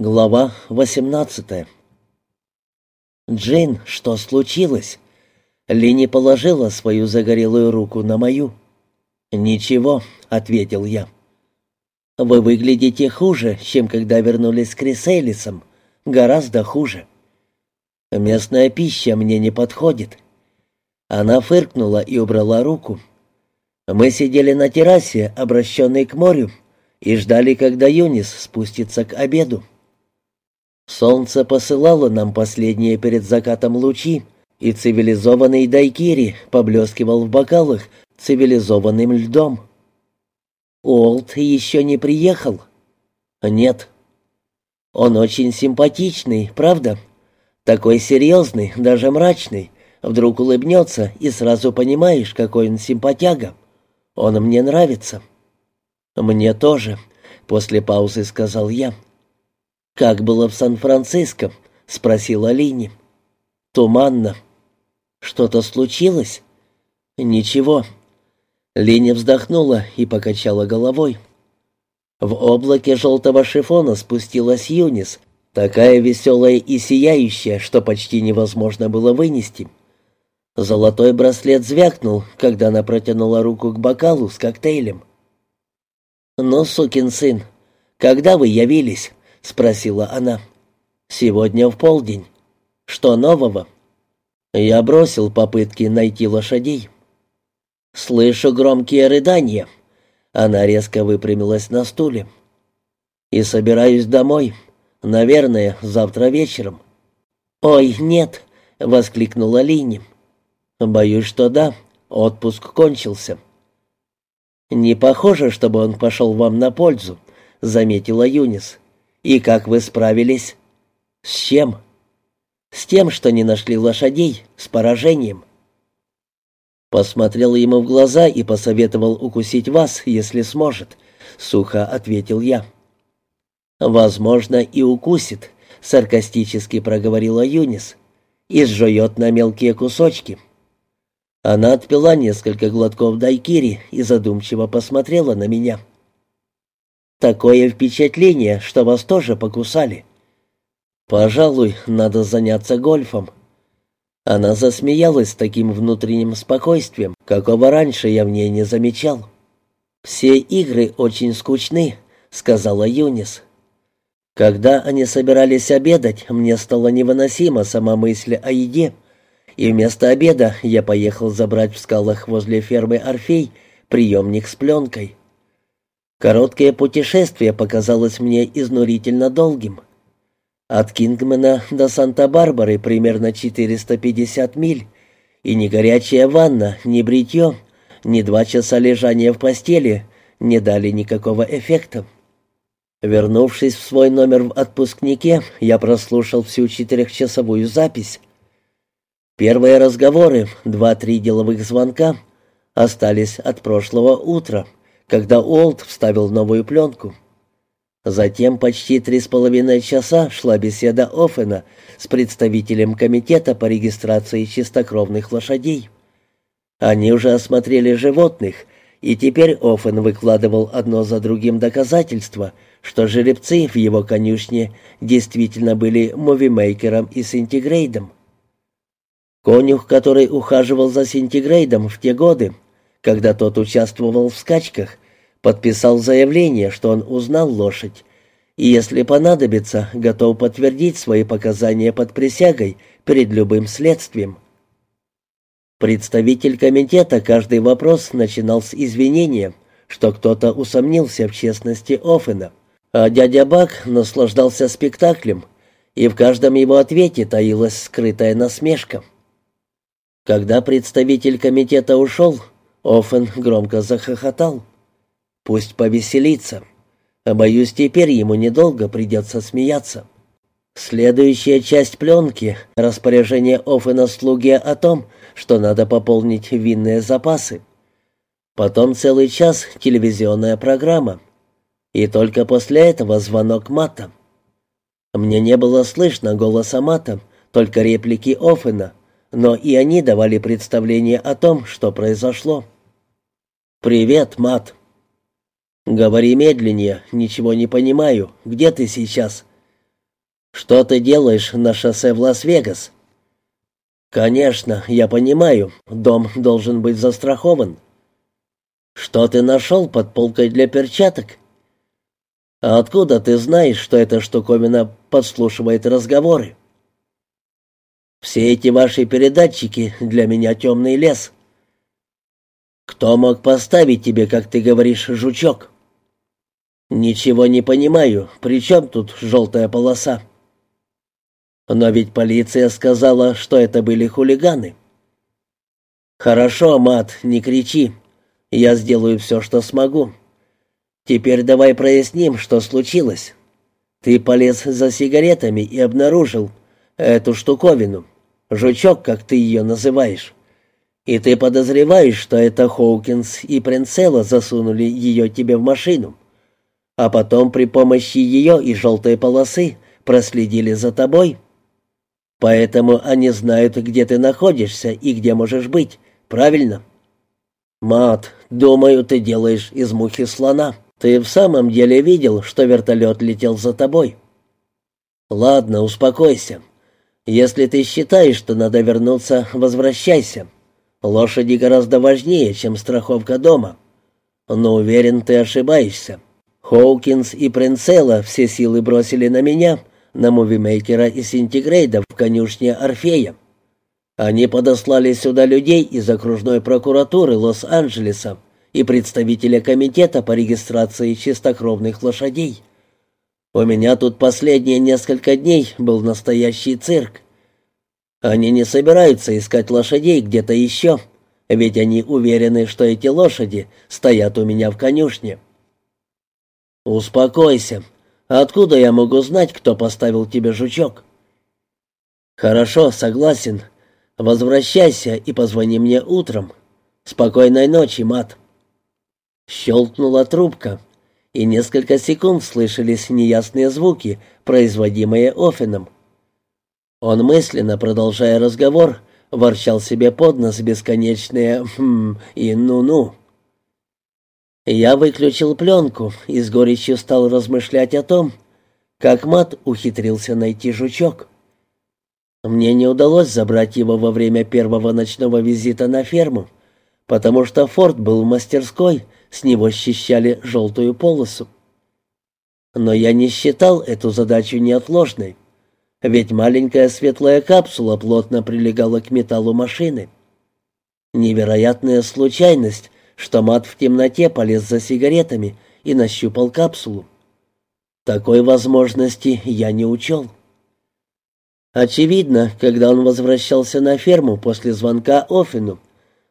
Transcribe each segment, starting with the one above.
Глава 18 «Джейн, что случилось?» Лини положила свою загорелую руку на мою. «Ничего», — ответил я. «Вы выглядите хуже, чем когда вернулись с Крисейлисом. Гораздо хуже. Местная пища мне не подходит». Она фыркнула и убрала руку. Мы сидели на террасе, обращенной к морю, и ждали, когда Юнис спустится к обеду. Солнце посылало нам последние перед закатом лучи, и цивилизованный дайкири поблескивал в бокалах цивилизованным льдом. Олд еще не приехал? Нет. Он очень симпатичный, правда? Такой серьезный, даже мрачный. Вдруг улыбнется, и сразу понимаешь, какой он симпатяга. Он мне нравится. Мне тоже, после паузы сказал я. «Как было в Сан-Франциско?» — спросила Лини. «Туманно». «Что-то случилось?» «Ничего». Линя вздохнула и покачала головой. В облаке желтого шифона спустилась Юнис, такая веселая и сияющая, что почти невозможно было вынести. Золотой браслет звякнул, когда она протянула руку к бокалу с коктейлем. «Ну, сукин сын, когда вы явились?» — спросила она. «Сегодня в полдень. Что нового?» Я бросил попытки найти лошадей. «Слышу громкие рыдания». Она резко выпрямилась на стуле. «И собираюсь домой. Наверное, завтра вечером». «Ой, нет!» — воскликнула Лини. «Боюсь, что да. Отпуск кончился». «Не похоже, чтобы он пошел вам на пользу», — заметила Юнис. «И как вы справились?» «С чем?» «С тем, что не нашли лошадей, с поражением». Посмотрел ему в глаза и посоветовал укусить вас, если сможет, — сухо ответил я. «Возможно, и укусит», — саркастически проговорила Юнис, — «и сжует на мелкие кусочки». Она отпила несколько глотков дайкири и задумчиво посмотрела на меня. Такое впечатление, что вас тоже покусали. Пожалуй, надо заняться гольфом. Она засмеялась с таким внутренним спокойствием, какого раньше я в ней не замечал. «Все игры очень скучны», — сказала Юнис. Когда они собирались обедать, мне стало невыносимо сама мысль о еде, и вместо обеда я поехал забрать в скалах возле фермы Орфей приемник с пленкой. Короткое путешествие показалось мне изнурительно долгим. От Кингмена до Санта-Барбары примерно 450 миль, и ни горячая ванна, ни бритье, ни два часа лежания в постели не дали никакого эффекта. Вернувшись в свой номер в отпускнике, я прослушал всю четырехчасовую запись. Первые разговоры, два-три деловых звонка, остались от прошлого утра — когда Уолт вставил новую пленку. Затем почти три с половиной часа шла беседа Оффена с представителем комитета по регистрации чистокровных лошадей. Они уже осмотрели животных, и теперь Оффен выкладывал одно за другим доказательства, что жеребцы в его конюшне действительно были мувимейкером и синтегрейдом. Конюх, который ухаживал за синтегрейдом в те годы, когда тот участвовал в скачках, подписал заявление, что он узнал лошадь, и, если понадобится, готов подтвердить свои показания под присягой перед любым следствием. Представитель комитета каждый вопрос начинал с извинения, что кто-то усомнился в честности Оффена, а дядя Бак наслаждался спектаклем, и в каждом его ответе таилась скрытая насмешка. Когда представитель комитета ушел, Оффен громко захохотал. Пусть повеселится. А боюсь, теперь ему недолго придется смеяться. Следующая часть пленки — распоряжение Оффена слуге о том, что надо пополнить винные запасы. Потом целый час телевизионная программа. И только после этого звонок Мата. Мне не было слышно голоса Мата, только реплики Оффена, но и они давали представление о том, что произошло. «Привет, Мат», «Говори медленнее, ничего не понимаю. Где ты сейчас?» «Что ты делаешь на шоссе в Лас-Вегас?» «Конечно, я понимаю, дом должен быть застрахован». «Что ты нашел под полкой для перчаток?» «А откуда ты знаешь, что эта штуковина подслушивает разговоры?» «Все эти ваши передатчики для меня темный лес». «Кто мог поставить тебе, как ты говоришь, жучок?» «Ничего не понимаю. При чем тут желтая полоса?» «Но ведь полиция сказала, что это были хулиганы». «Хорошо, Мат, не кричи. Я сделаю все, что смогу. Теперь давай проясним, что случилось. Ты полез за сигаретами и обнаружил эту штуковину, жучок, как ты ее называешь. И ты подозреваешь, что это Хоукинс и Принцелла засунули ее тебе в машину, а потом при помощи ее и желтой полосы проследили за тобой. Поэтому они знают, где ты находишься и где можешь быть, правильно? Мат, думаю, ты делаешь из мухи слона. Ты в самом деле видел, что вертолет летел за тобой? Ладно, успокойся. Если ты считаешь, что надо вернуться, возвращайся. Лошади гораздо важнее, чем страховка дома. Но уверен, ты ошибаешься. Хоукинс и Принцелла все силы бросили на меня, на мувимейкера и Синтигрейда в конюшне Орфея. Они подослали сюда людей из окружной прокуратуры Лос-Анджелеса и представителя комитета по регистрации чистокровных лошадей. У меня тут последние несколько дней был настоящий цирк. Они не собираются искать лошадей где-то еще, ведь они уверены, что эти лошади стоят у меня в конюшне. Успокойся. Откуда я могу знать, кто поставил тебе жучок? Хорошо, согласен. Возвращайся и позвони мне утром. Спокойной ночи, мат. Щелкнула трубка, и несколько секунд слышались неясные звуки, производимые Оффеном. Он мысленно, продолжая разговор, ворчал себе под нос бесконечные «хм» и «ну-ну». Я выключил пленку и с горечью стал размышлять о том, как Мат ухитрился найти жучок. Мне не удалось забрать его во время первого ночного визита на ферму, потому что форт был в мастерской, с него счищали желтую полосу. Но я не считал эту задачу неотложной ведь маленькая светлая капсула плотно прилегала к металлу машины. Невероятная случайность, что мат в темноте полез за сигаретами и нащупал капсулу. Такой возможности я не учел. Очевидно, когда он возвращался на ферму после звонка Офину,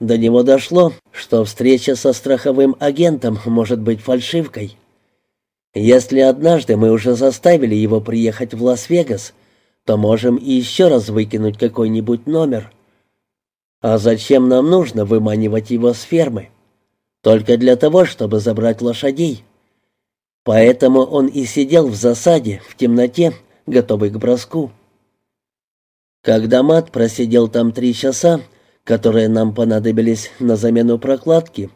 до него дошло, что встреча со страховым агентом может быть фальшивкой. Если однажды мы уже заставили его приехать в Лас-Вегас, то можем и еще раз выкинуть какой-нибудь номер. А зачем нам нужно выманивать его с фермы? Только для того, чтобы забрать лошадей. Поэтому он и сидел в засаде, в темноте, готовый к броску. Когда Мат просидел там три часа, которые нам понадобились на замену прокладки,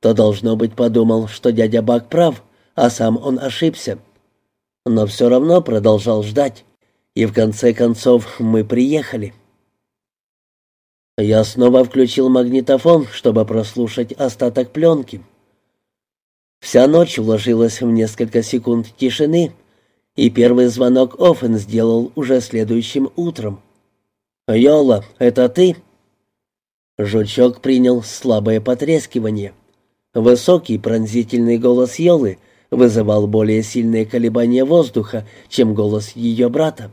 то, должно быть, подумал, что дядя Бак прав, а сам он ошибся. Но все равно продолжал ждать. И в конце концов мы приехали. Я снова включил магнитофон, чтобы прослушать остаток пленки. Вся ночь уложилась в несколько секунд тишины, и первый звонок Оффен сделал уже следующим утром. «Йола, это ты?» Жучок принял слабое потрескивание. Высокий пронзительный голос Йолы вызывал более сильные колебания воздуха, чем голос ее брата.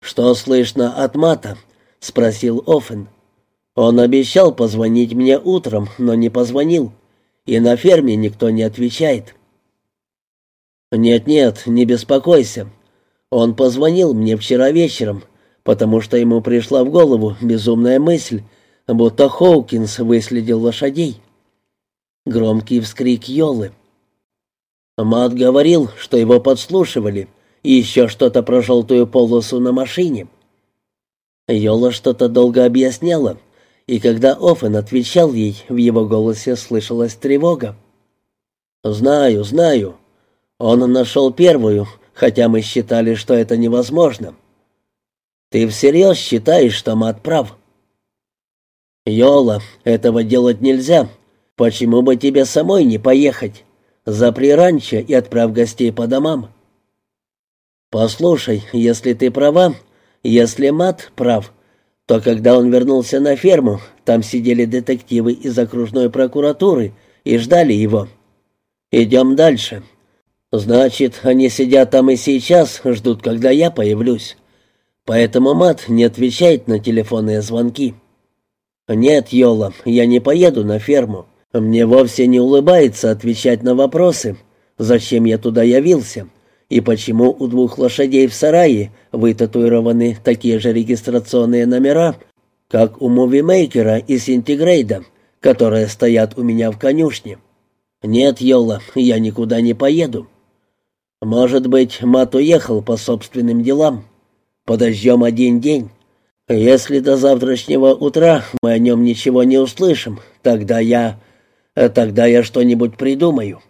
«Что слышно от Мата?» — спросил Оффен. «Он обещал позвонить мне утром, но не позвонил, и на ферме никто не отвечает». «Нет-нет, не беспокойся. Он позвонил мне вчера вечером, потому что ему пришла в голову безумная мысль, будто Хоукинс выследил лошадей». Громкий вскрик Йолы. Мат говорил, что его подслушивали — и еще что-то про желтую полосу на машине. Йола что-то долго объясняла, и когда Оффен отвечал ей, в его голосе слышалась тревога. «Знаю, знаю. Он нашел первую, хотя мы считали, что это невозможно. Ты всерьез считаешь, что Мат прав?» «Йола, этого делать нельзя. Почему бы тебе самой не поехать? Запри ранчо и отправь гостей по домам». «Послушай, если ты права, если Мат прав, то когда он вернулся на ферму, там сидели детективы из окружной прокуратуры и ждали его. Идем дальше. Значит, они сидят там и сейчас, ждут, когда я появлюсь. Поэтому Мат не отвечает на телефонные звонки. Нет, Йола, я не поеду на ферму. Мне вовсе не улыбается отвечать на вопросы, зачем я туда явился и почему у двух лошадей в сарае вытатуированы такие же регистрационные номера, как у мувимейкера и Синтигрейда, которые стоят у меня в конюшне. Нет, Йола, я никуда не поеду. Может быть, Мат уехал по собственным делам. Подождем один день. Если до завтрашнего утра мы о нем ничего не услышим, тогда я... тогда я что-нибудь придумаю».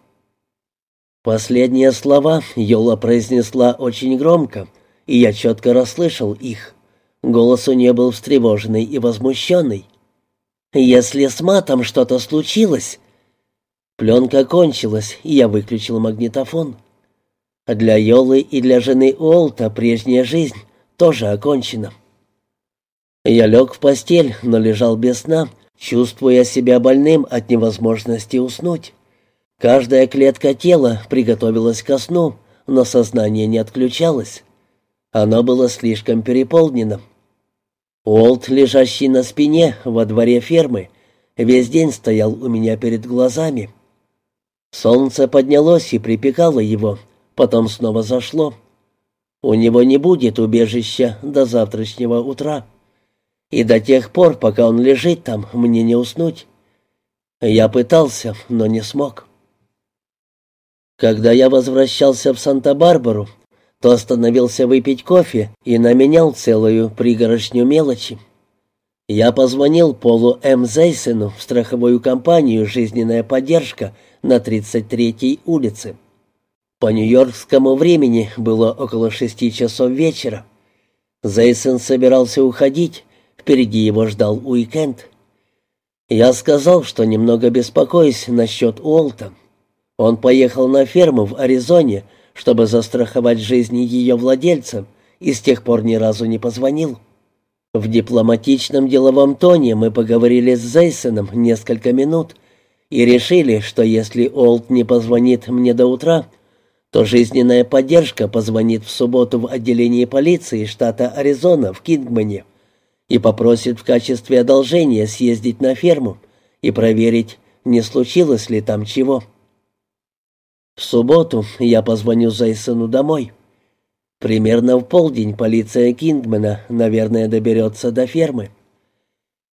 Последние слова Йола произнесла очень громко, и я четко расслышал их. Голос у нее был встревоженный и возмущенный. «Если с матом что-то случилось...» Пленка кончилась, и я выключил магнитофон. Для Йолы и для жены Уолта прежняя жизнь тоже окончена. Я лег в постель, но лежал без сна, чувствуя себя больным от невозможности уснуть. Каждая клетка тела приготовилась ко сну, но сознание не отключалось. Оно было слишком переполнено. Уолт, лежащий на спине во дворе фермы, весь день стоял у меня перед глазами. Солнце поднялось и припекало его, потом снова зашло. У него не будет убежища до завтрашнего утра. И до тех пор, пока он лежит там, мне не уснуть. Я пытался, но не смог. Когда я возвращался в Санта-Барбару, то остановился выпить кофе и наменял целую пригоршню мелочи. Я позвонил Полу М. Зейсену в страховую компанию «Жизненная поддержка» на 33-й улице. По нью-йоркскому времени было около шести часов вечера. Зейсен собирался уходить, впереди его ждал уикенд. Я сказал, что немного беспокоюсь насчет Уолта. Он поехал на ферму в Аризоне, чтобы застраховать жизни ее владельцам, и с тех пор ни разу не позвонил. В дипломатичном деловом тоне мы поговорили с Зейсоном несколько минут и решили, что если Олд не позвонит мне до утра, то жизненная поддержка позвонит в субботу в отделении полиции штата Аризона в Кингмане и попросит в качестве одолжения съездить на ферму и проверить, не случилось ли там чего. В субботу я позвоню Зайсону домой. Примерно в полдень полиция Кингмена, наверное, доберется до фермы.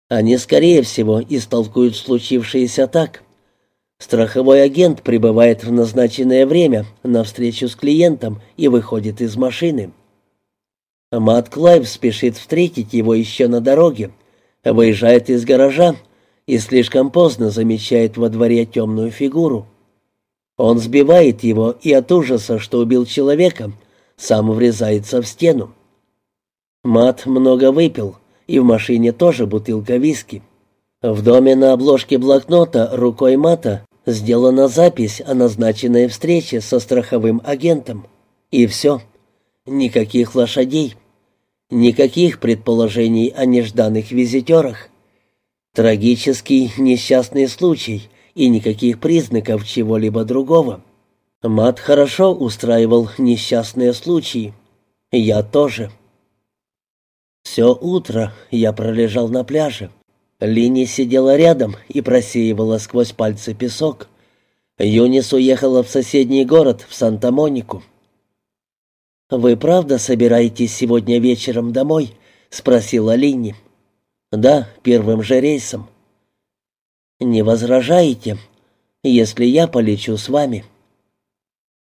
Они, скорее всего, истолкуют случившееся так. Страховой агент прибывает в назначенное время на встречу с клиентом и выходит из машины. Мат Клайв спешит встретить его еще на дороге, выезжает из гаража и слишком поздно замечает во дворе темную фигуру. Он сбивает его и от ужаса, что убил человека, сам врезается в стену. Мат много выпил, и в машине тоже бутылка виски. В доме на обложке блокнота рукой Мата сделана запись о назначенной встрече со страховым агентом. И все. Никаких лошадей. Никаких предположений о нежданных визитерах. Трагический несчастный случай — и никаких признаков чего-либо другого. Мат хорошо устраивал несчастные случаи. Я тоже. Все утро я пролежал на пляже. Лини сидела рядом и просеивала сквозь пальцы песок. Юнис уехала в соседний город, в Санта-Монику. «Вы правда собираетесь сегодня вечером домой?» — спросила Линни. «Да, первым же рейсом». «Не возражаете, если я полечу с вами?»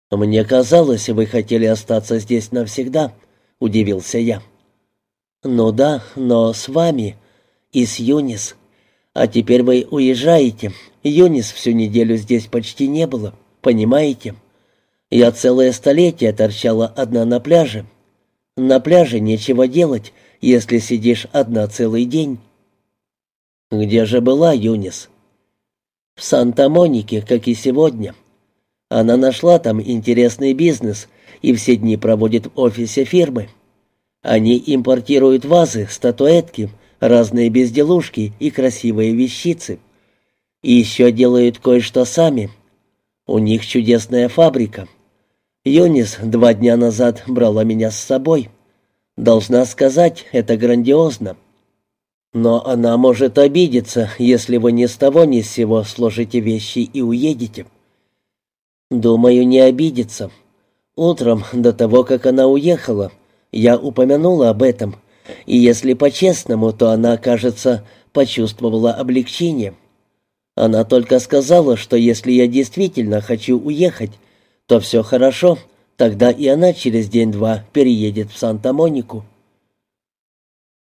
«Мне казалось, вы хотели остаться здесь навсегда», — удивился я. «Ну да, но с вами и с Юнис. А теперь вы уезжаете. Юнис всю неделю здесь почти не было, понимаете? Я целое столетие торчала одна на пляже. На пляже нечего делать, если сидишь одна целый день. Где же была Юнис? В Санта-Монике, как и сегодня. Она нашла там интересный бизнес и все дни проводит в офисе фирмы. Они импортируют вазы, статуэтки, разные безделушки и красивые вещицы. И еще делают кое-что сами. У них чудесная фабрика. Юнис два дня назад брала меня с собой. Должна сказать, это грандиозно. Но она может обидеться, если вы ни с того ни с сего сложите вещи и уедете. Думаю, не обидится. Утром, до того, как она уехала, я упомянула об этом, и если по-честному, то она, кажется, почувствовала облегчение. Она только сказала, что если я действительно хочу уехать, то все хорошо, тогда и она через день-два переедет в Санта-Монику.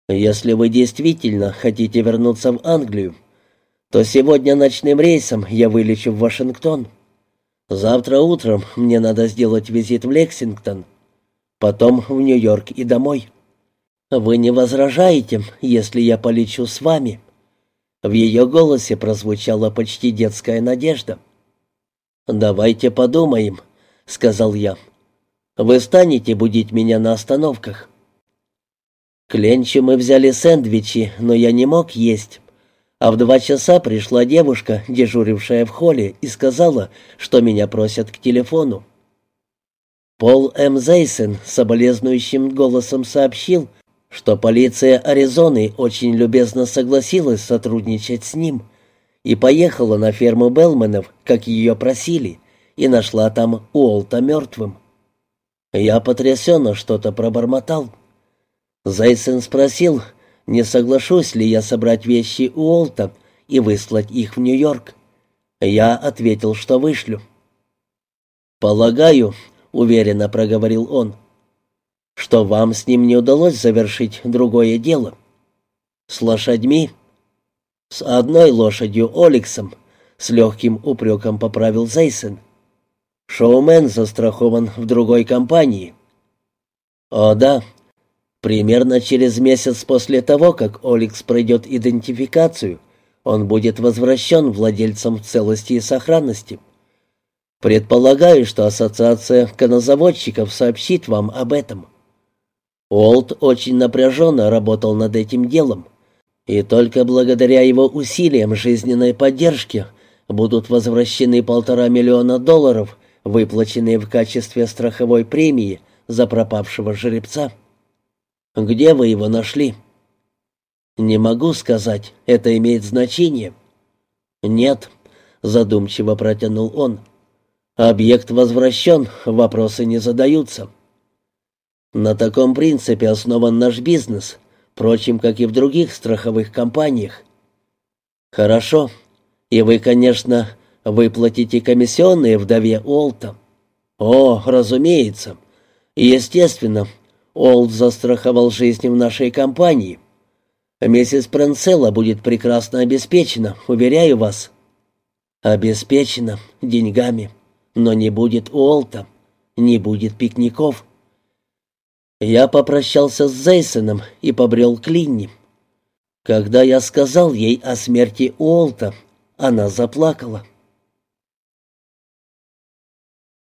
Если вы действительно хотите вернуться в Англию, то сегодня ночным рейсом я вылечу в Вашингтон. Завтра утром мне надо сделать визит в Лексингтон, потом в Нью-Йорк и домой. Вы не возражаете, если я полечу с вами?» В ее голосе прозвучала почти детская надежда. «Давайте подумаем», — сказал я. «Вы станете будить меня на остановках?» К ленчу мы взяли сэндвичи, но я не мог есть. А в два часа пришла девушка, дежурившая в холле, и сказала, что меня просят к телефону. Пол М. Зейсен соболезнующим голосом сообщил, что полиция Аризоны очень любезно согласилась сотрудничать с ним и поехала на ферму Белманов, как ее просили, и нашла там Уолта мертвым. Я потрясенно что-то пробормотал. Зейсен спросил, не соглашусь ли я собрать вещи у Олта и выслать их в Нью-Йорк. Я ответил, что вышлю. «Полагаю», — уверенно проговорил он, — «что вам с ним не удалось завершить другое дело. С лошадьми?» «С одной лошадью Оликсом», — с легким упреком поправил Зейсен. «Шоумен застрахован в другой компании». «О да, Примерно через месяц после того, как Оликс пройдет идентификацию, он будет возвращен владельцам в целости и сохранности. Предполагаю, что Ассоциация конозаводчиков сообщит вам об этом. Олд очень напряженно работал над этим делом, и только благодаря его усилиям жизненной поддержки будут возвращены полтора миллиона долларов, выплаченные в качестве страховой премии за пропавшего жеребца. Где вы его нашли?» «Не могу сказать. Это имеет значение?» «Нет», — задумчиво протянул он. «Объект возвращен, вопросы не задаются». «На таком принципе основан наш бизнес, впрочем, как и в других страховых компаниях». «Хорошо. И вы, конечно, выплатите комиссионные вдове Уолта?» «О, разумеется. Естественно, Олд застраховал жизнь в нашей компании. Миссис Пренцелла будет прекрасно обеспечена, уверяю вас». «Обеспечена деньгами, но не будет Уолта, не будет пикников». Я попрощался с Зейсоном и побрел к Линни. Когда я сказал ей о смерти Уолта, она заплакала.